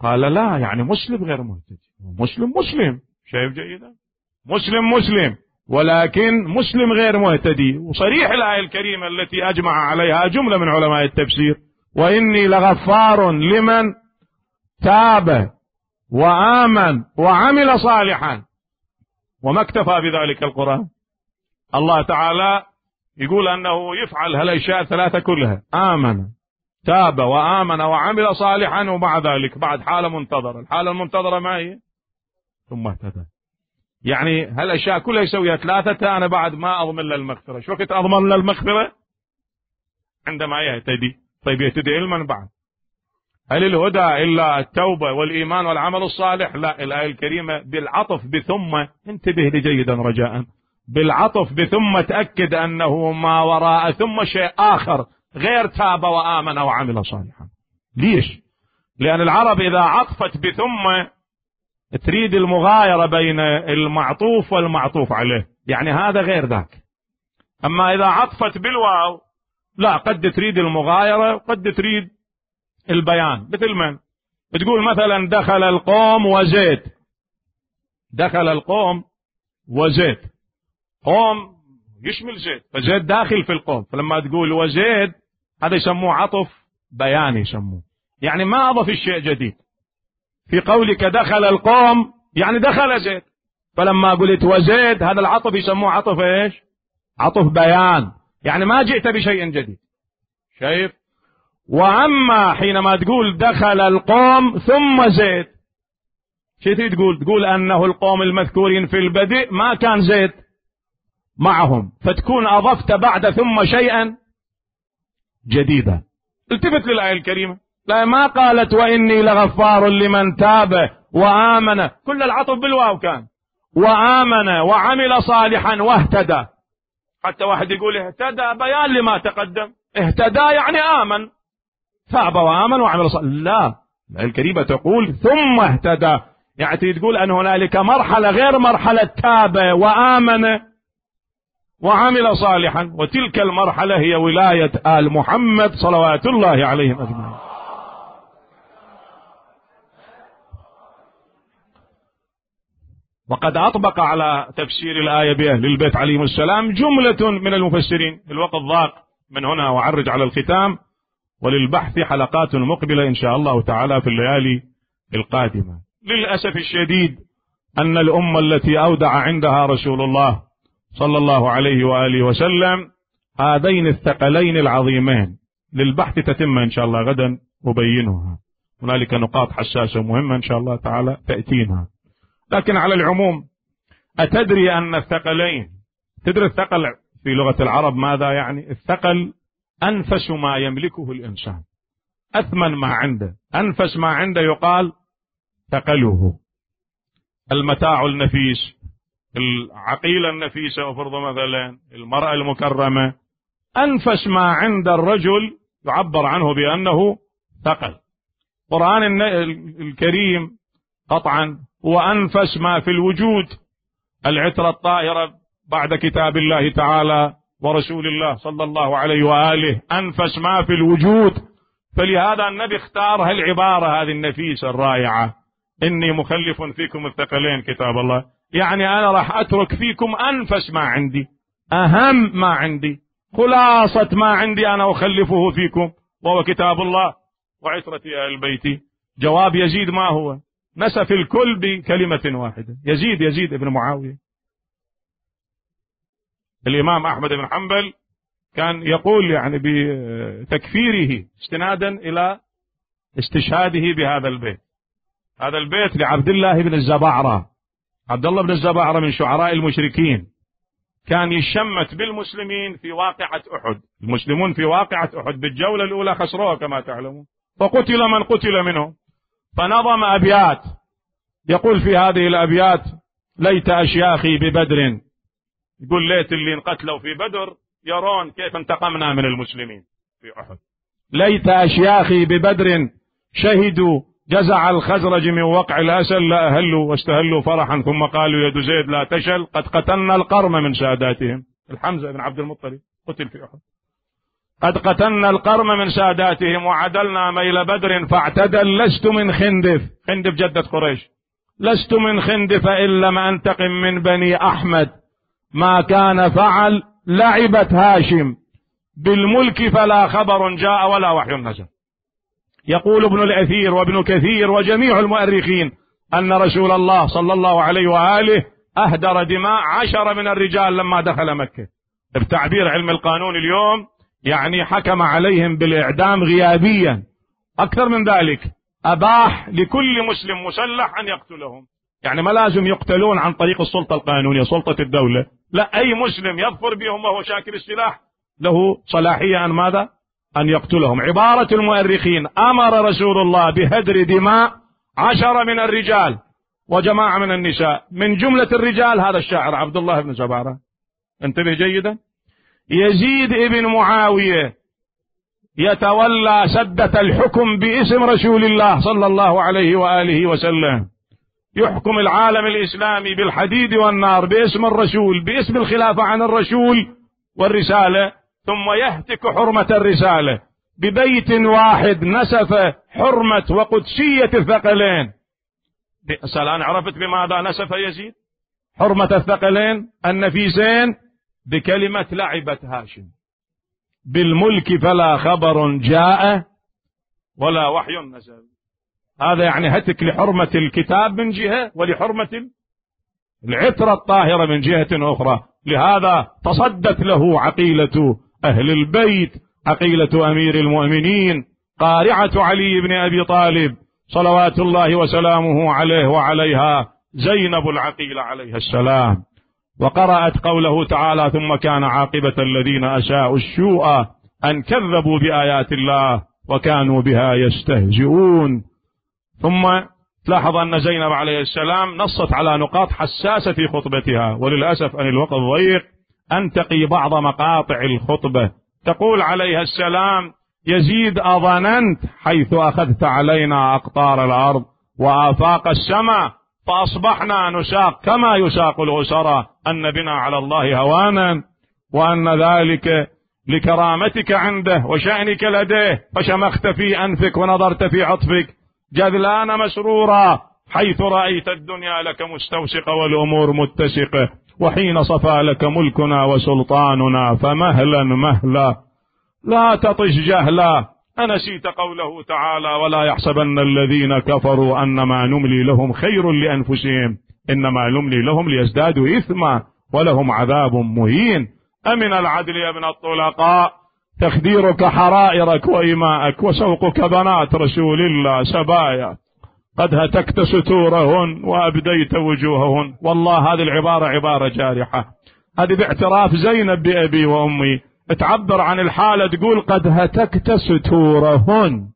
قال لا يعني مسلم غير مهتدي. مسلم مسلم. شايف جيدا؟ مسلم مسلم. ولكن مسلم غير مهتدي. وصريح الآية الكريمة التي أجمع عليها جملة من علماء التفسير. وإني لغفار لمن تاب وآمن وعمل صالحا. وما اكتفى بذلك القرآن. الله تعالى يقول أنه يفعل هالأشياء الثلاثة كلها. آمن تاب وآمن وعمل صالحا ومع ذلك. بعد حالة منتظرة. الحالة المنتظرة ما هي؟ ثم اهتدى. يعني هالأشياء كلها يسويها ثلاثة. أنا بعد ما أضمن له المغفرة. شو وقت أضمن له المغفرة؟ عندما يهتدي. طيب يهتدي علما بعد؟ هل الهدى إلا التوبة والإيمان والعمل الصالح؟ لا. الآية الكريمة بالعطف بثم انتبه لي جيدا رجاء. بالعطف بثم تأكد أنه ما وراء ثم شيء آخر غير تاب وآمن وعمل صالحا. ليش؟ لأن العرب إذا عطفت بثم تريد المغايرة بين المعطوف والمعطوف عليه. يعني هذا غير ذاك. أما إذا عطفت بالواو لا قد تريد المغايرة قد تريد البيان. مثل من؟ بتقول مثلا دخل القوم وزيد دخل القوم وزيد قوم يشمل زيد فزيد داخل في القوم. فلما تقول وزيد هذا يسموه عطف بياني يسموه. يعني ما أضف الشيء جديد. في قولك دخل القوم يعني دخل زيد فلما قلت وزيد هذا العطف يسموه عطف إيش؟ عطف بيان. يعني ما جئت بشيء جديد. شايف؟ وأما حينما تقول دخل القوم ثم زيد شو تقول؟ تقول أنه القوم المذكورين في البدء ما كان زيد. معهم فتكون أضفت بعد ثم شيئا جديدا. التفت للآية الكريمة. لا ما قالت وإني لغفار لمن تاب وآمن. كل العطف بالواو كان. وآمن وعمل صالحا واهتدى. حتى واحد يقول اهتدى بيان لما تقدم. اهتدى يعني آمن. تاب وآمن وعمل صالحا لا الكريمة تقول ثم اهتدى. يعني تقول أن هنالك مرحلة غير مرحلة تاب وآمن. وعمل صالحا. وتلك المرحلة هي ولاية آل محمد صلوات الله عليهم أجمعين. وقد أطبق على تفسير الآية بأهل البيت عليهم السلام جملة من المفسرين. الوقت ضاق من هنا وعرج على الختام. وللبحث حلقات مقبلة إن شاء الله تعالى في الليالي القادمة. للأسف الشديد أن الأمة التي أودع عندها رسول الله صلى الله عليه وآله وسلم هذين الثقلين العظيمين. للبحث تتم إن شاء الله غدا أبينها. هنالك نقاط حساسة مهمة إن شاء الله تعالى تأتينا لكن على العموم أتدري أن الثقلين تدري الثقل في لغة العرب ماذا يعني؟ الثقل أنفس ما يملكه الإنسان. أثمن ما عنده. أنفس ما عنده يقال ثقله. المتاع النفيس. العقيلة النفيسة وفرض مثلا المرأة المكرمة أنفس ما عند الرجل يعبر عنه بأنه ثقل. القرآن الكريم قطعا وأنفس ما في الوجود العترة الطائرة بعد كتاب الله تعالى ورسول الله صلى الله عليه وآله أنفس ما في الوجود. فلهذا النبي اختار هالعبارة هذه النفيسة الرائعة. إني مخلف فيكم الثقلين كتاب الله. يعني أنا راح أترك فيكم أنفس ما عندي أهم ما عندي خلاصة ما عندي أنا أخلفه فيكم وهو كتاب الله وعترة أهل بيتي. جواب يزيد ما هو؟ نسف الكل بكلمة واحدة. يزيد يزيد ابن معاوية. الإمام أحمد بن حنبل كان يقول يعني بتكفيره استنادا إلى استشهاده بهذا البيت. هذا البيت لعبد الله بن الزبعرة. عبد الله بن الزبعرة من شعراء المشركين. كان يشمت بالمسلمين في واقعة أحد. المسلمون في واقعة أحد بالجولة الأولى خسروها كما تعلمون. وقتل من قتل منهم. فنظم أبيات. يقول في هذه الأبيات ليت أشياخي ببدر. يقول ليت اللي انقتلوا في بدر يرون كيف انتقمنا من المسلمين في أحد. ليت أشياخي ببدر شهدوا جزع الخزرج من وقع الأسل لأهلوا واستهلوا فرحا ثم قالوا يد زيد لا تشل قد قتلنا القرم من ساداتهم. الحمزة بن عبد المطلب قتل في أحد. قد قتلنا القرم من ساداتهم وعدلنا ميل بدر فاعتدل لست من خندف. خندف جدة قريش. لست من خندف إن لم أنتقم من بني أحمد. ما كان فعل لعبت هاشم. بالملك فلا خبر جاء ولا وحي نزل. يقول ابن الأثير وابن كثير وجميع المؤرخين أن رسول الله صلى الله عليه وآله أهدر دماء عشر من الرجال لما دخل مكة. بتعبير علم القانون اليوم يعني حكم عليهم بالإعدام غيابيا. أكثر من ذلك أباح لكل مسلم مسلح أن يقتلهم. يعني ما لازم يقتلون عن طريق السلطة القانونية سلطة الدولة. لا أي مسلم يظفر بهم وهو شاكر السلاح له صلاحية أن ماذا؟ أن يقتلهم. عبارة المؤرخين أمر رسول الله بهدر دماء عشر من الرجال وجماعة من النساء. من جملة الرجال هذا الشاعر عبد الله بن زبارة. انتبه جيدا. يزيد ابن معاوية يتولى سدة الحكم باسم رسول الله صلى الله عليه وآله وسلم. يحكم العالم الإسلامي بالحديد والنار باسم الرسول باسم الخلافة عن الرسول والرسالة. ثم يهتك حرمة الرسالة. ببيت واحد نسف حرمة وقدسية الثقلين. الآن عرفت بماذا نسف يزيد حرمة الثقلين النفيسين بكلمة لعبت هاشم. بالملك فلا خبر جاء ولا وحي نزل. هذا يعني هتك لحرمة الكتاب من جهة ولحرمة العترة الطاهرة من جهة أخرى. لهذا تصدت له عقيلة أهل البيت عقيلة أمير المؤمنين قارعة علي بن أبي طالب صلوات الله وسلامه عليه وعليها زينب العقيلة عليها السلام. وقرأت قوله تعالى ثم كان عاقبة الذين أساءوا السوء أن كذبوا بآيات الله وكانوا بها يستهزئون. ثم تلاحظ أن زينب عليه السلام نصت على نقاط حساسة في خطبتها وللأسف أن الوقت ضيق. أنتقي بعض مقاطع الخطبة. تقول عليها السلام يزيد أظننت حيث أخذت علينا أقطار الأرض وآفاق السماء فأصبحنا نساق كما يساق الأسرى أن بنا على الله هوانا وأن ذلك لكرامتك عنده وشأنك لديه. فشمخت في أنفك ونظرت في عطفك. جذلان مسرورا حيث رأيت الدنيا لك مستوسقة والأمور متسقة. وحين صفى لك ملكنا وسلطاننا فمهلا مهلا. لا تطش جهلا. أنسيت قوله تعالى ولا يحسبن الذين كفروا أنما نملي لهم خير لأنفسهم إنما نملي لهم ليزدادوا إثما ولهم عذاب مهين. أمن العدل يا ابن الطلقاء؟ تخديرك حرائرك وإماءك وسوقك بنات رسول الله سبايا. قد هتكت ستورهن وأبديت وجوههن. والله هذه العبارة عبارة جارحة. هذه باعتراف زينب بأبي وأمي. تعبر عن الحالة تقول قد هتكت ستورهن.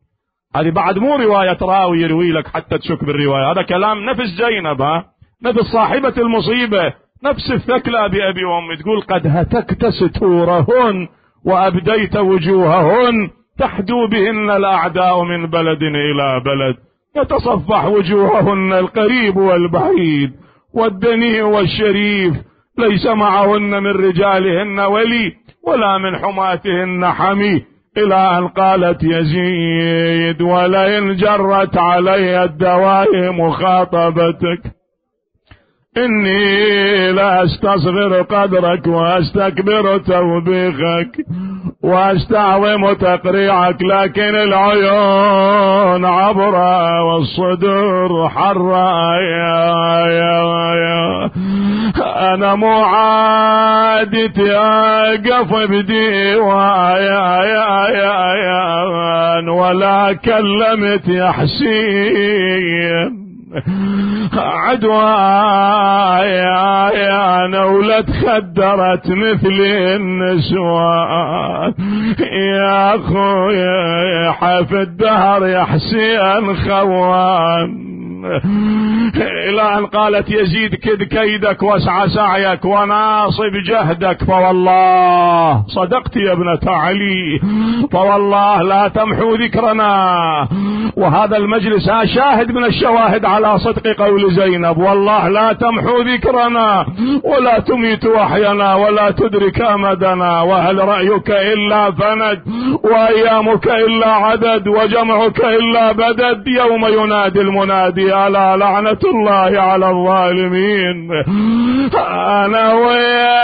هذه بعد مو رواية راوي يروي لك حتى تشك بالرواية. هذا كلام نفس زينب ها؟ نفس صاحبة المصيبة. نفس الثكلى بأبي وأمي. تقول قد هتكت ستورهن وأبديت وجوههن. تحدو بهن الأعداء من بلد إلى بلد. يتصفح وجوههن القريب والبعيد والدني والشريف ليس معهن من رجالهن ولي ولا من حماتهن حمي إلى أن قالت يزيد ولئن جرت علي الدوائم مخاطبتك. إني لا أستصغر قدرك وأستكبر توبيخك وأستعظم تقريعك لكن العيون عبرة والصدور حرة يا يا يا أنا مو عادتي يا يا ولا كلمت يا حسين عدوى يا يا نولة خدرت مثل النسوان. يا اخويا حف الدهر يا حسين خوان. إلى أن قالت يزيد كد كيدك واسعى سعيك وناصب جهدك فوالله صدقت يا ابنة علي فوالله لا تمحو ذكرنا. وهذا المجلس شاهد من الشواهد على صدق قول زينب. والله لا تمحو ذكرنا ولا تميت وحينا ولا تدرك أمدنا وهل رأيك إلا فند وأيامك إلا عدد وجمعك إلا بدد. يوم ينادي المنادي ألا لعنة الله على الظالمين؟ أنا وين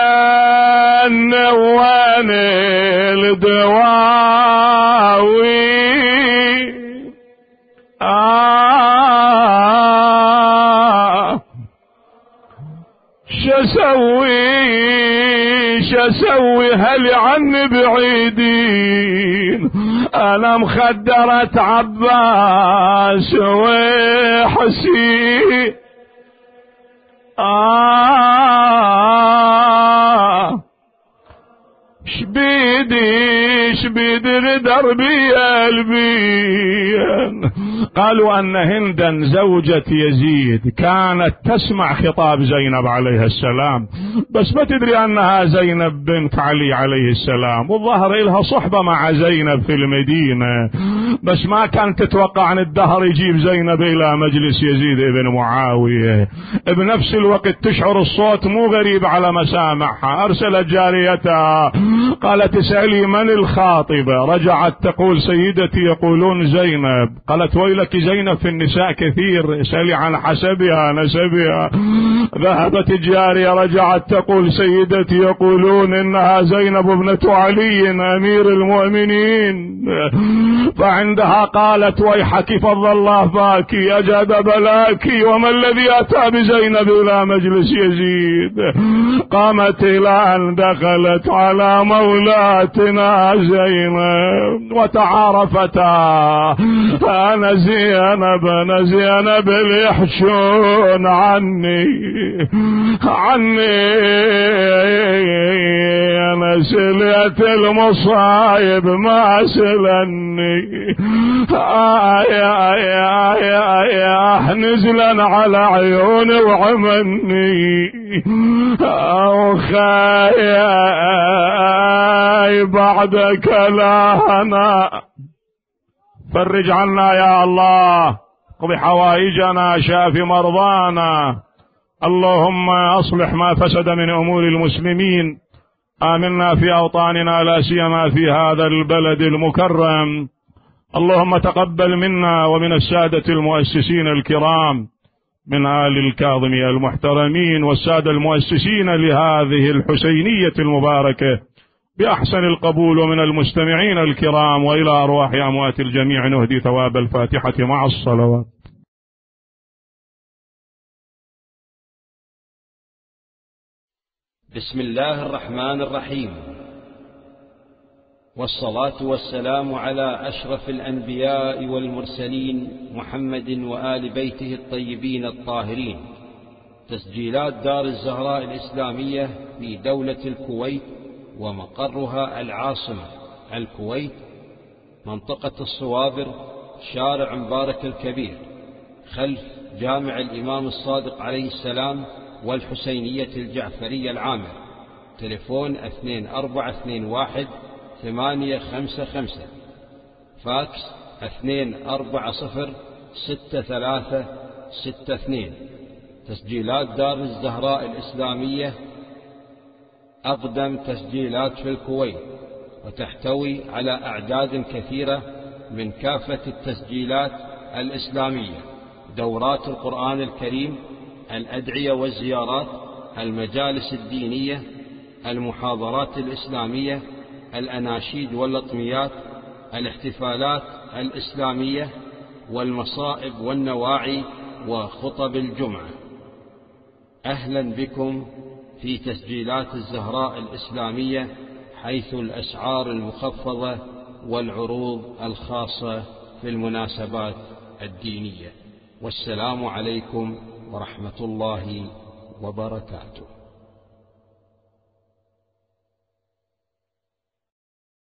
وين الدواوي آه شسوي شسوي هل عني بعيدين؟ أنا مخدرة عباس وحسين آه شبيدي شبيد دربي البين قالوا أن هندا زوجة يزيد كانت تسمع خطاب زينب عليه السلام. بس ما تدري أنها زينب بنت علي عليه السلام. والظهر لها صحبة مع زينب في المدينة. بس ما كانت تتوقع أن الدهر يجيب زينب إلى مجلس يزيد ابن معاوية. بنفس الوقت تشعر الصوت مو غريب على مسامعها. أرسلت جاريتها. قالت اسألي من الخاطبة رجعت تقول سيدتي يقولون زينب. قالت ويلك زينب في النساء كثير. اسألي عن حسبها نسبها. ذهبت الجارية رجعت تقول سيدتي يقولون إنها زينب ابنة علي أمير المؤمنين. فعندها قالت ويحك فضل الله باكي اجاد بلاك وما الذي أتى بزينب إلى مجلس يزيد؟ قامت إلى أن دخلت على مولاتنا زينب وتعارفتا. أنا زينب أنا زينب يحشون عني عني. أنا سليت المصايب ما سلني. يا يا يا يا نزلا على عيوني وعمني. أو بعدك لا هنا فرج عنا يا الله. قضي حوائجنا شاف مرضانا. اللهم أصلح ما فسد من أمور المسلمين. آمنا في أوطاننا لا سيما في هذا البلد المكرم. اللهم تقبل منا ومن السادة المؤسسين الكرام. من آل الكاظمي المحترمين والسادة المؤسسين لهذه الحسينية المباركة. بأحسن القبول ومن المستمعين الكرام وإلى أرواح أموات الجميع نهدي ثواب الفاتحة مع الصلوات. بسم الله الرحمن الرحيم. والصلاة والسلام على أشرف الأنبياء والمرسلين محمد وآل بيته الطيبين الطاهرين. تسجيلات دار الزهراء الإسلامية في دولة الكويت ومقرها العاصمة الكويت منطقة الصوابر شارع مبارك الكبير خلف جامع الإمام الصادق عليه السلام والحسينية الجعفرية العامر تليفون 2421 ثمانية خمسة خمسة. فاكس اثنين أربعة صفر ستة ثلاثة ستة اثنين. تسجيلات دار الزهراء الإسلامية أقدم تسجيلات في الكويت وتحتوي على أعداد كثيرة من كافة التسجيلات الإسلامية دورات القرآن الكريم الأدعية والزيارات المجالس الدينية المحاضرات الإسلامية الأناشيد واللطميات الاحتفالات الإسلامية والمصائب والنواعي وخطب الجمعة. أهلا بكم في تسجيلات الزهراء الإسلامية حيث الأسعار المخفضة والعروض الخاصة في المناسبات الدينية. والسلام عليكم ورحمة الله وبركاته.